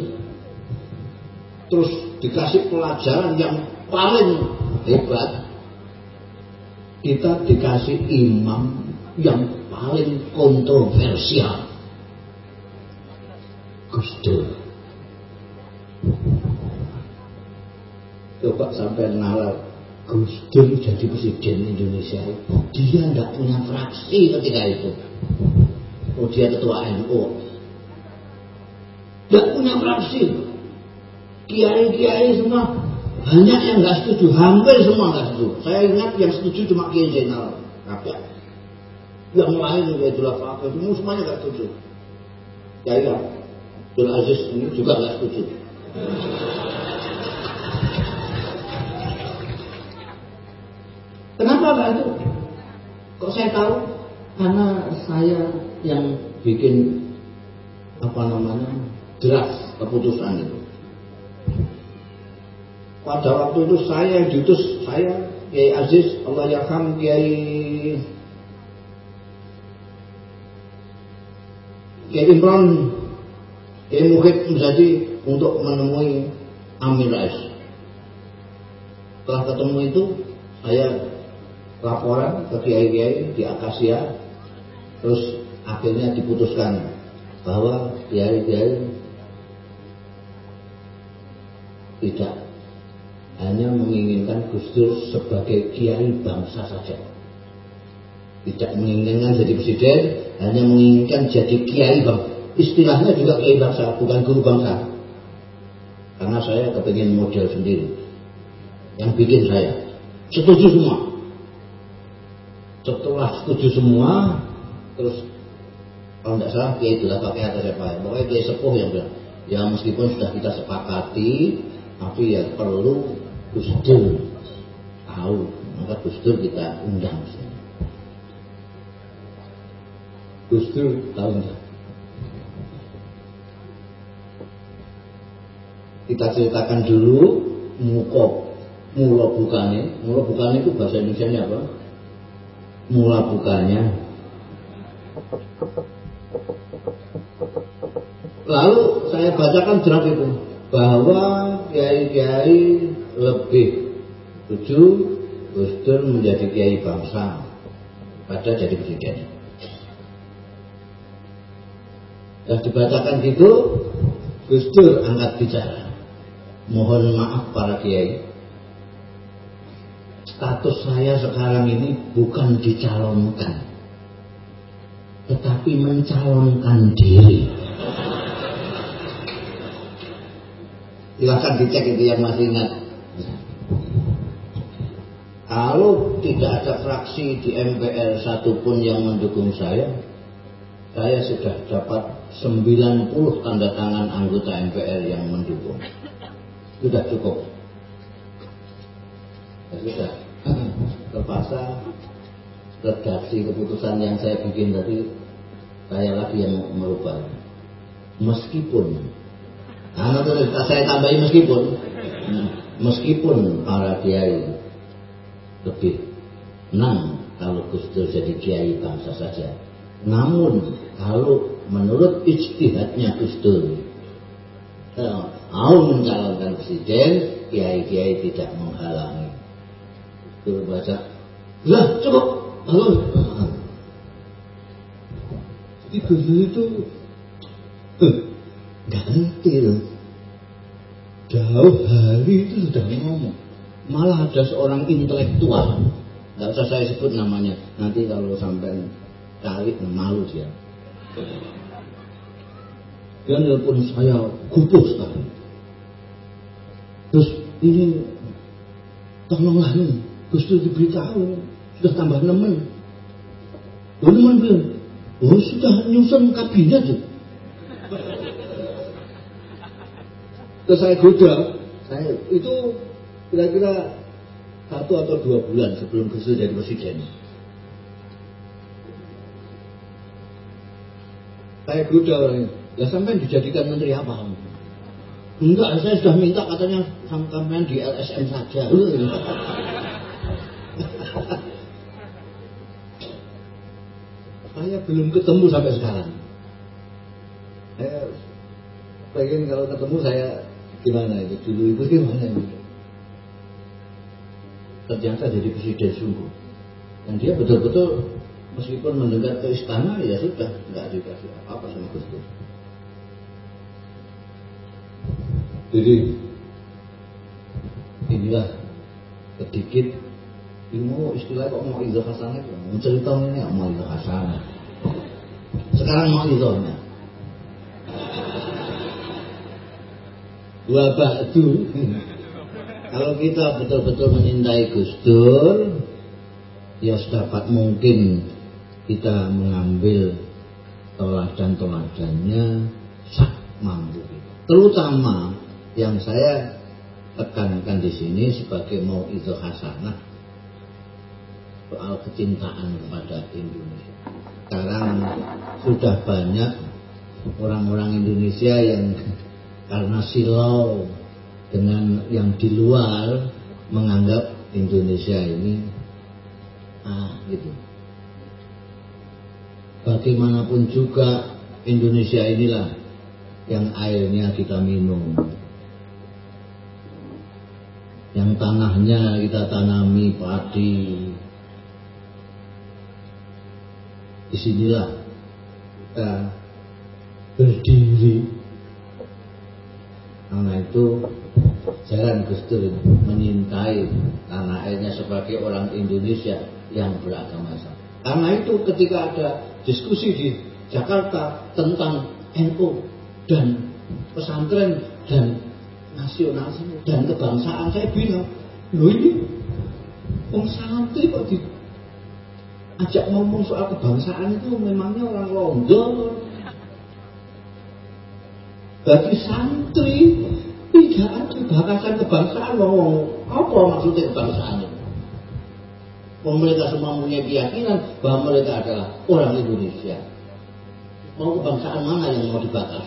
terus dikasih pelajaran yang paling hebat. Kita dikasih imam yang paling kontroversial. Gus Dur coba sampai nalar Gus Dur jadi presiden Indonesia dia tidak punya fraksi ketika itu oh dia ketua NU tidak punya fraksi kiai-kiai semua banyak yang nggak setuju, hampir semua nggak setuju. Saya ingat yang setuju cuma Kiai Zainal Rakyat. Yang lain juga itulah apa semua semuanya nggak setuju. Ya, Abdul Aziz ini juga nggak setuju. Nggak itu? Kok saya tahu? Karena saya yang bikin apa namanya draft keputusan itu pada waktu itu saya yang diutus saya Kiai Aziz Allah yarham Kiai Kiai Imran Kiai Muhid menjadi untuk menemui Amin Rais setelah ketemu itu saya laporan ke Kiai-Kiai di Akasia terus akhirnya diputuskan bahwa Kiai-Kiai tidak hanya menginginkan Gus Dur sebagai kiai bangsa saja. Tidak menginginkan jadi presiden, hanya menginginkan jadi kiai bangsa. Istilahnya juga kiai bangsa, bukan guru bangsa. Karena saya kepingin model sendiri. Yang bikin saya. Setuju semua. Setelah setuju semua, terus kalau tidak salah kiai itu pakai atau siapa ya. Pokoknya kiai sepuh yang bilang, ya meskipun sudah kita sepakati, tapi ya perlu Gus tahu maka Gus kita undang Gus tahu enggak kita ceritakan dulu muko mula bukanya mula bukanya itu bahasa Indonesia apa mula bukanya lalu saya bacakan draft itu bahwa kiai-kiai lebih setuju Gus Dur menjadi kiai bangsa pada jadi presiden. Dan dibacakan gitu, Gus Dur angkat bicara. Mohon maaf para kiai. Status saya sekarang ini bukan dicalonkan. Tetapi mencalonkan diri. Silahkan dicek itu yang masih ingat kalau tidak ada fraksi di MPR satupun yang mendukung saya, saya sudah dapat 90 tanda tangan anggota MPR yang mendukung. Sudah cukup. Ya sudah. Terpaksa redaksi keputusan yang saya bikin tadi saya lagi yang merubah. Meskipun, karena saya tambahin meskipun, meskipun para kiai lebih enam kalau Gus Dur jadi kiai bangsa saja. Namun kalau menurut ijtihadnya Gus Dur eh, mau mencalonkan presiden, kiai-kiai tidak menghalangi. Dur baca, lah cukup, lalu jadi Gus Dur itu eh, gantil. Jauh hari itu sudah ngomong. Malah ada seorang intelektual. Nggak usah saya sebut namanya. Nanti kalau sampai cari malu dia. Dia nelpon saya kupu sekali. Terus ini tolonglah nih Gus Dur diberitahu sudah tambah nemen oh nemen bilang oh sudah nyusun kabinet tuh terus saya goda saya itu kira-kira satu atau dua bulan sebelum Gus Dur jadi presiden. Saya goda orangnya, ya sampai dijadikan menteri apa? Enggak, saya sudah minta katanya sampean di LSM saja. saya belum ketemu sampai sekarang. Saya pengen kalau ketemu saya gimana itu? Dulu itu gimana itu? Ternyata jadi presiden sungguh. Dan dia betul-betul meskipun mendengar ke istana ya sudah nggak dikasih apa-apa sama Gus Dur. Jadi inilah sedikit ilmu istilah kok mau itu? Hasanah mau cerita ini mau itu hasanah. Sekarang mau itu dua batu kalau kita betul-betul mencintai Gus Dur, ya sedapat mungkin kita mengambil teladan-teladannya sak mampu. Terutama yang saya tekankan di sini sebagai mau itu hasanah soal kecintaan kepada Indonesia. Sekarang sudah banyak orang-orang Indonesia yang karena silau dengan yang di luar menganggap Indonesia ini ah gitu. Bagaimanapun juga Indonesia inilah yang airnya kita minum. Yang tanahnya kita tanami padi. Di sinilah kita berdiri. Karena itu ajaran Gus menyintai tanah airnya sebagai orang Indonesia yang beragama Islam. Karena itu ketika ada diskusi di Jakarta tentang NU dan pesantren dan nasionalisme dan kebangsaan saya bilang, loh ini Wong santri kok di ajak ngomong soal kebangsaan itu memangnya orang Londo bagi santri tidak ada bahasan kebangsaan. Ngomong apa maksudnya kebangsaan itu? Mereka semua punya keyakinan bahwa mereka adalah orang Indonesia. Mau kebangsaan mana yang mau dibakar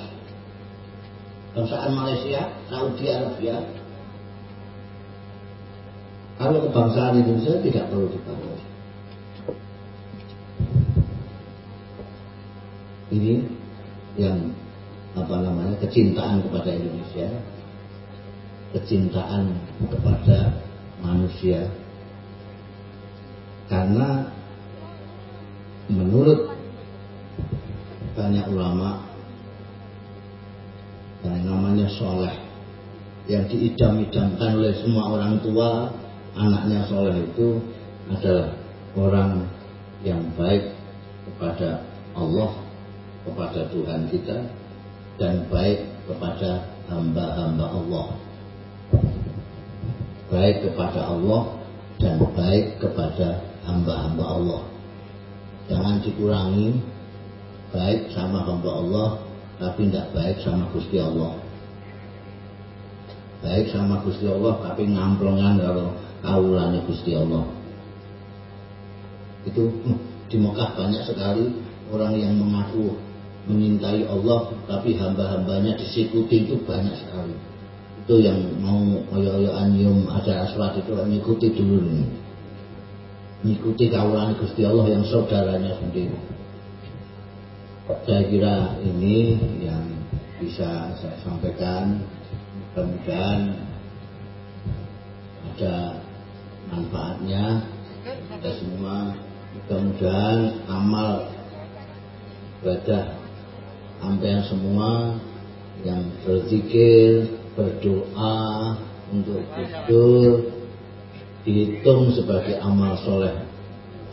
kebangsaan Malaysia Saudi Arabia. Kalau kebangsaan Indonesia tidak perlu dibangun. Ini yang apa namanya kecintaan kepada Indonesia, kecintaan kepada manusia. Karena menurut banyak ulama yang namanya soleh yang diidam-idamkan oleh semua orang tua anaknya soleh itu adalah orang yang baik kepada Allah, kepada Tuhan kita, dan baik kepada hamba-hamba Allah. Baik kepada Allah dan baik kepada hamba-hamba Allah. Jangan dikurangi baik sama hamba Allah, tapi tidak baik sama Gusti Allah. Baik sama Gusti Allah, tapi ngamplongan kalau kaulane Gusti Allah. Itu hmm, di Mekah banyak sekali orang yang mengaku menyintai Allah tapi hamba-hambanya disikuti itu banyak sekali. Itu yang mau oyo-oyo anyum ada aswad itu mengikuti dulu nih. Mengikuti kaulane Gusti Allah yang saudaranya sendiri. Saya kira ini yang bisa saya sampaikan mudah-mudahan ada manfaatnya kita semua mudah-mudahan amal ibadah sampai semua yang berzikir berdoa untuk Gusdur dihitung sebagai amal soleh.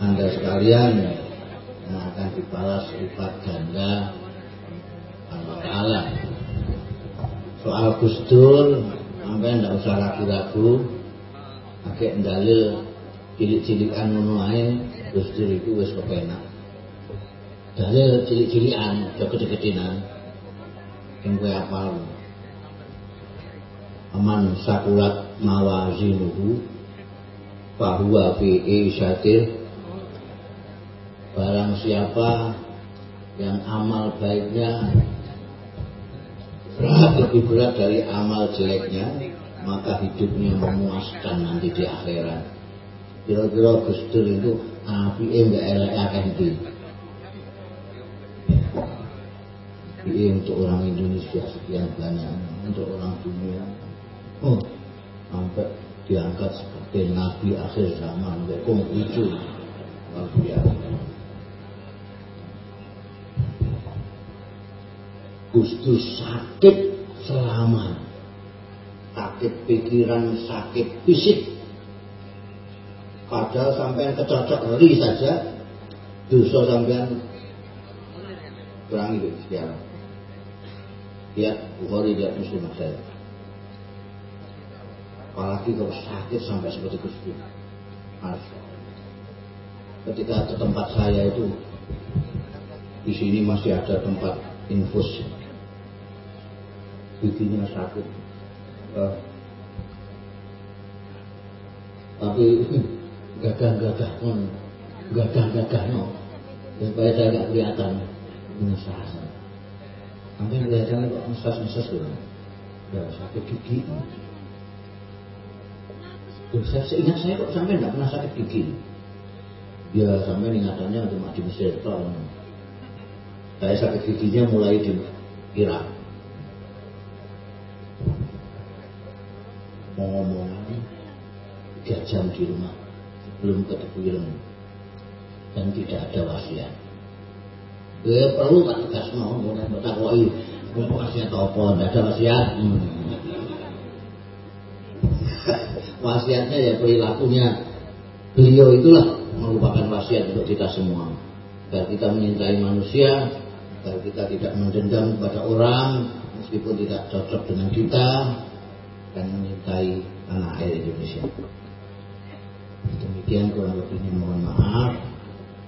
Anda sekalian yang akan dibalas lipat ganda Allah Ta'ala. Soal Gusdur sampai tidak usah ragu-ragu. Pakai dalil cilik-cilikan ngono ae Gusti iku wis kepenak. Dalil cilik-cilikan aja gede-gedenan. Sing kowe apal. Aman sakulat mawazinuhu bahwa fi isyatir barang siapa yang amal baiknya berat lebih berat dari amal jeleknya maka hidupnya memuaskan nanti di akhirat. Kira-kira Gus Dur itu api enggak elek akan di. Ini untuk orang Indonesia sekian banyak, untuk orang dunia. Oh, sampai diangkat sebagai nabi akhir zaman, kayak itu luar biasa. Gus Dur sakit selama sakit pikiran, sakit fisik. Padahal sampai kecocok ri saja, dosa sampean kurangi sekian. Lihat Bukhari, lihat Muslim saya. Apalagi kalau sakit sampai seperti itu. Masya Ketika ke tempat saya itu, di sini masih ada tempat infus. Giginya sakit, uh, tapi gagah-gagah pun gagah-gagah no supaya saya nggak kelihatan. Mesas sampai kelihatan kok mesas-mesas gitu ya sakit gigi. Tuh, saya ingat saya kok sampai nggak pernah sakit gigi? Ya sampai ingatannya cuma di Mesir saya sakit giginya mulai di Irak. Mau ngomong tiga jam di rumah belum ketemu dan tidak ada wasiat ya perlu tak tegas mau mulai bertakoi mau wasiat apa ada wasiat hmm. wasiatnya ya perilakunya. Beliau itulah merupakan wasiat untuk kita semua. Agar kita menyintai manusia agar kita tidak mendendam kepada orang meskipun tidak cocok dengan kita dan menyintai tanah air Indonesia. Demikian kurang lebihnya mohon maaf.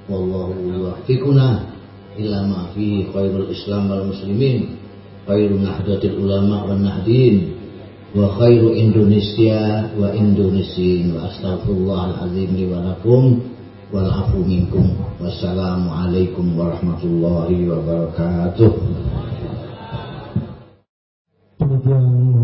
Wallahu yuwaffiquna ila ma fi khairul islam wal muslimin khairun nahdlatul ulama wan nahdin wa khairu Indonesia wa Indonesin wa astaghfirullahaladzim li wa lakum wal afu minkum. Wassalamualaikum warahmatullahi wabarakatuh. Demikian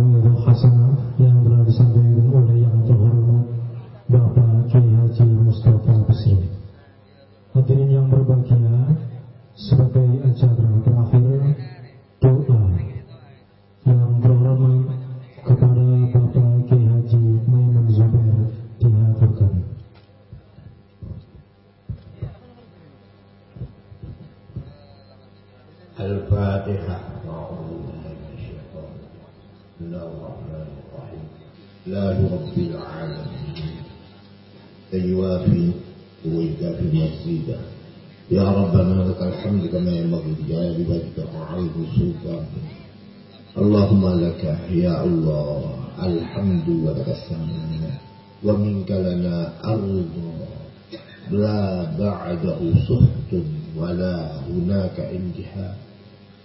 Al-Fatihah. لا رب العالمين. يوافي ويكافي مزيدا يا ربنا لك الحمد كما ينبغي لجلال وجهك وعظيم سلطانك. اللهم لك يا الله الحمد ولك الثناء ومنك لنا أرض. لا بعده سخط ولا هناك انتهاء.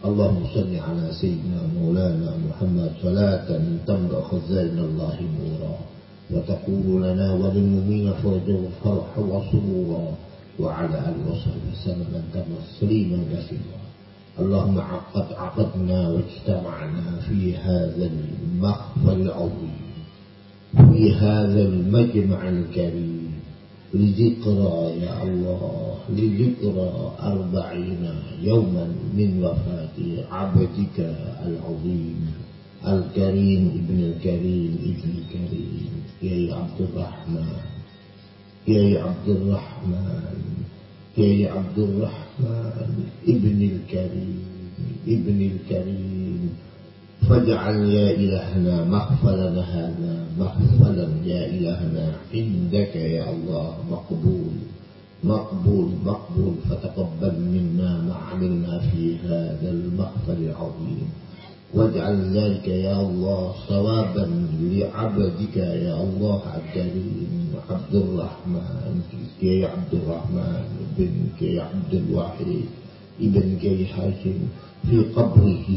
اللهم صل على سيدنا مولانا محمد صلاة تملأ خزائن الله نورا وتقول لنا وللمؤمنين فرجا وفرحا وسرورا وعلى آله وصحبه وسلم تسليما كثيرا اللهم عقد عقدنا واجتمعنا في هذا المخفى العظيم في هذا المجمع الكريم. لذكرى يا الله لذكرى أربعين يوما من وفاة عبدك العظيم الكريم ابن الكريم ابن الكريم. يا عبد الرحمن يا عبد الرحمن يا عبد الرحمن ابن الكريم ابن الكريم. فاجعل يا إلهنا مغفلنا هذا مغفلا يا إلهنا. عندك يا الله مقبول مقبول مقبول. فتقبل منا ما عملنا في هذا المغفل العظيم. واجعل ذلك يا الله صوابا لعبدك يا الله الكريم عبد الرحمن. كي عبد الرحمن بن كي عبد الواحد ابن كي حاشم في قبره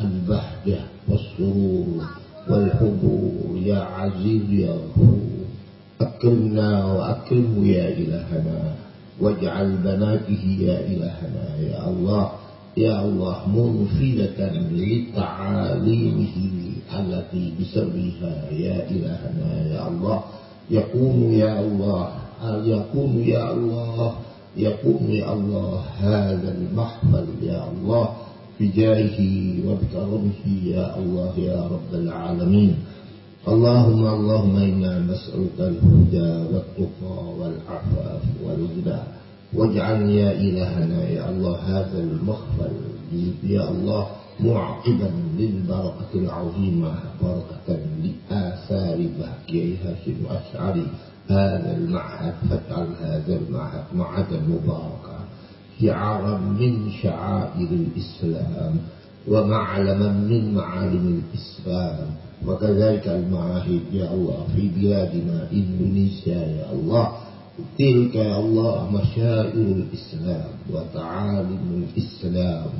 البهجة والسرور والحبور. يا عزيز يا غفور أكرمنا وأكرمه يا إلهنا واجعل بناته يا إلهنا. يا الله يا الله منفذة لتعاليمه التي بسرها يا إلهنا. يا الله يقوم يا الله يقوم يا الله يقوم يا الله هذا المحفل. يا الله بجاهه وبكرمه يا الله يا رب العالمين. اللهم اللهم إنا نسألك الهدى والتقى والعفاف والغنى. واجعل يا إلهنا يا الله هذا المخفل يا الله معقبا للبركة العظيمة بركة لآثار بهكي هاشم أشعري هذا المعهد فاجعل هذا المعهد معهدا مباركا. شعارا من شعائر الإسلام ومعلما من معالم الإسلام. وكذلك المعاهد يا الله في بلادنا إندونيسيا يا الله. تلك يا الله مشاعر الإسلام وتعالم الإسلام.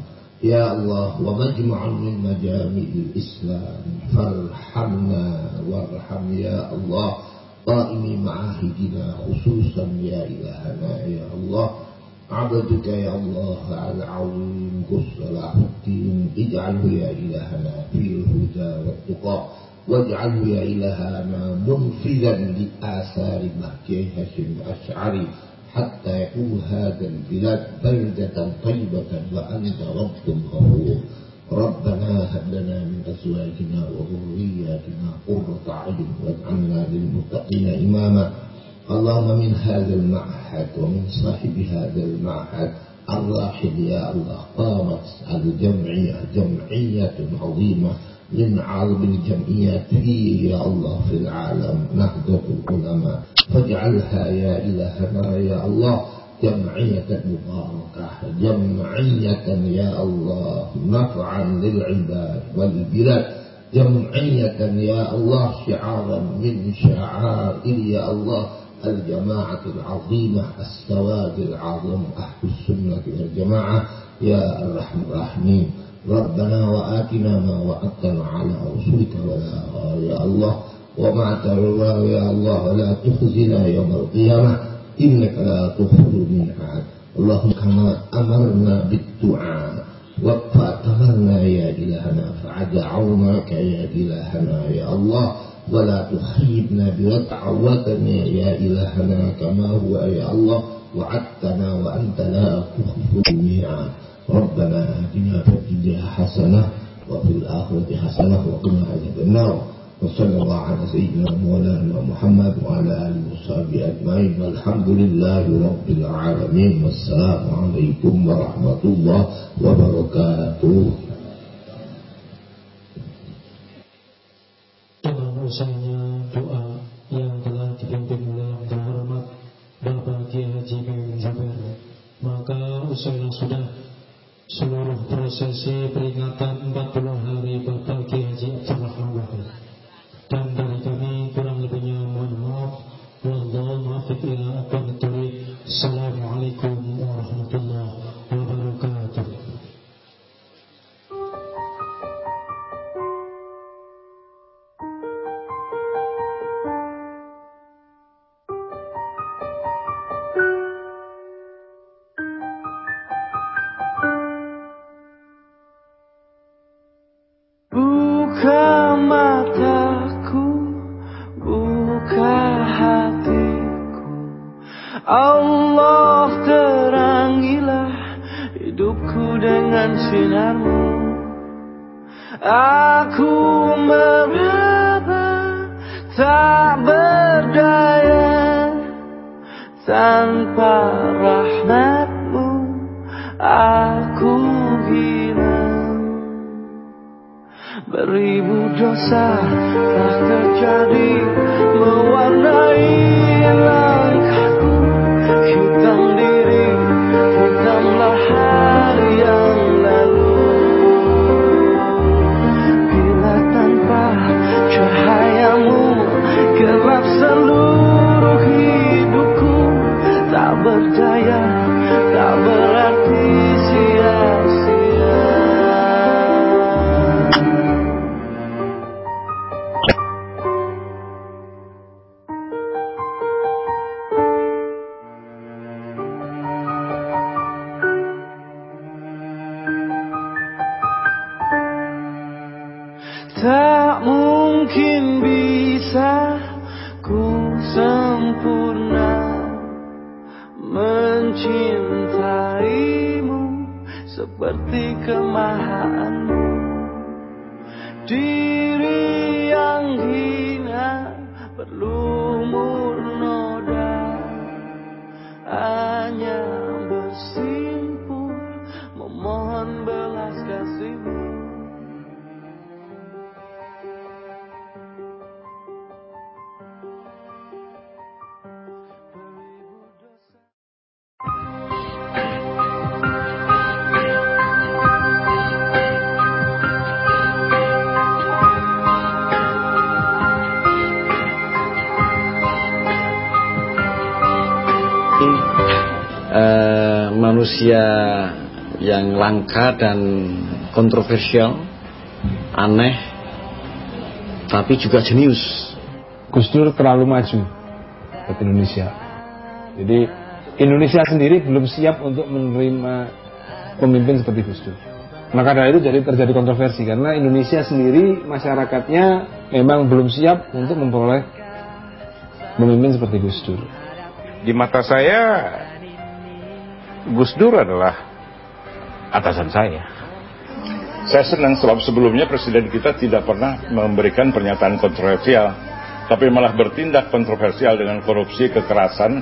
يا الله ومجمع من مجامع الإسلام. فارحمنا وارحم يا الله قائم معاهدنا خصوصا يا إلهنا يا الله. عبدك يا الله العظيم صلاح الدين اجعله يا إلهنا في الهدى والتقى واجعله يا إلهنا منفذا لآثار مهدي هاشم أشعري حتى يكون هذا البلاد بلدة طيبة وأنت رب غفور ربنا هب لنا من أزواجنا وذرياتنا قرة أعين واجعلنا للمتقين إماما اللهم من هذا المعهد ومن صاحب هذا المعهد الراحل يا الله قامت الجمعية جمعية عظيمة من عرض الجمعيات يا الله في العالم نهضة العلماء. فاجعلها يا إلهنا يا الله جمعية مباركة جمعية يا الله نفعا للعباد والبلاد جمعية يا الله شعارا من شعائر يا الله الجماعة العظيمة السواد العظيم أهل السنة والجماعة. يا أرحم الراحمين. ربنا وآتنا ما وعدتنا على رسولك ولا يا الله. وما ترى يا الله ولا تخزنا يوم القيامة. إنك لا تخذ الميعاد اللهم كما أمرنا بالدعاء وفأتمرنا يا إلهنا فعدعوناك يا إلهنا يا الله. ولا تخيبنا بوتعوتنا يا إلهنا كما هو يا الله. وعدتنا وأنت لا تخلف الميعاد ربنا آتنا في الدنيا حسنة وفي الآخرة حسنة وقنا عذاب النار. وصلى الله على سيدنا مولانا محمد وعلى آله وصحبه أجمعين. والحمد لله رب العالمين. والسلام عليكم ورحمة الله وبركاته. Dengan Tanpa rahmatmu aku hilang. Beribu dosa telah terjadi Mewarnai langka dan kontroversial, aneh, tapi juga jenius. Gus Dur terlalu maju buat Indonesia. Jadi Indonesia sendiri belum siap untuk menerima pemimpin seperti Gus Dur. Maka dari itu jadi terjadi kontroversi karena Indonesia sendiri masyarakatnya memang belum siap untuk memperoleh pemimpin seperti Gus Dur. Di mata saya Gus Dur adalah atasan saya. Saya senang sebab sebelumnya presiden kita tidak pernah memberikan pernyataan kontroversial, tapi malah bertindak kontroversial dengan korupsi, kekerasan,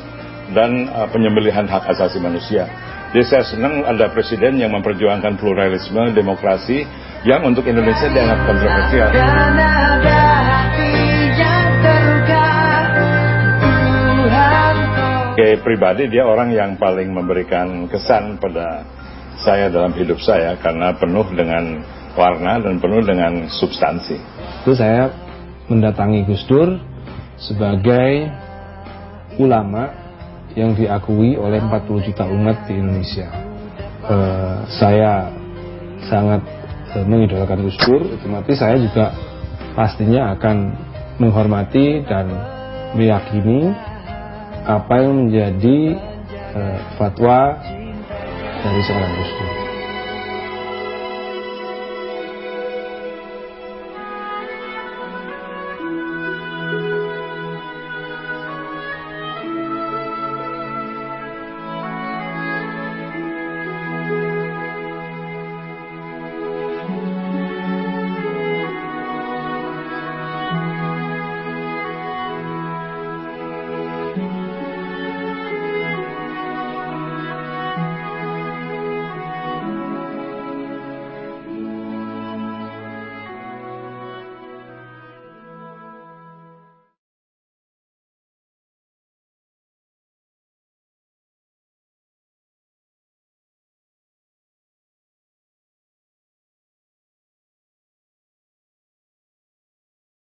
dan uh, penyembelihan hak asasi manusia. Jadi saya senang ada presiden yang memperjuangkan pluralisme, demokrasi, yang untuk Indonesia dianggap kontroversial. Sebagai pribadi dia orang yang paling memberikan kesan pada saya dalam hidup saya karena penuh dengan warna dan penuh dengan substansi. Itu saya mendatangi Gus Dur sebagai ulama yang diakui oleh 40 juta umat di Indonesia. Eh, saya sangat eh, mengidolakan Gus Dur, otomatis saya juga pastinya akan menghormati dan meyakini apa yang menjadi eh, fatwa dari seorang Dur.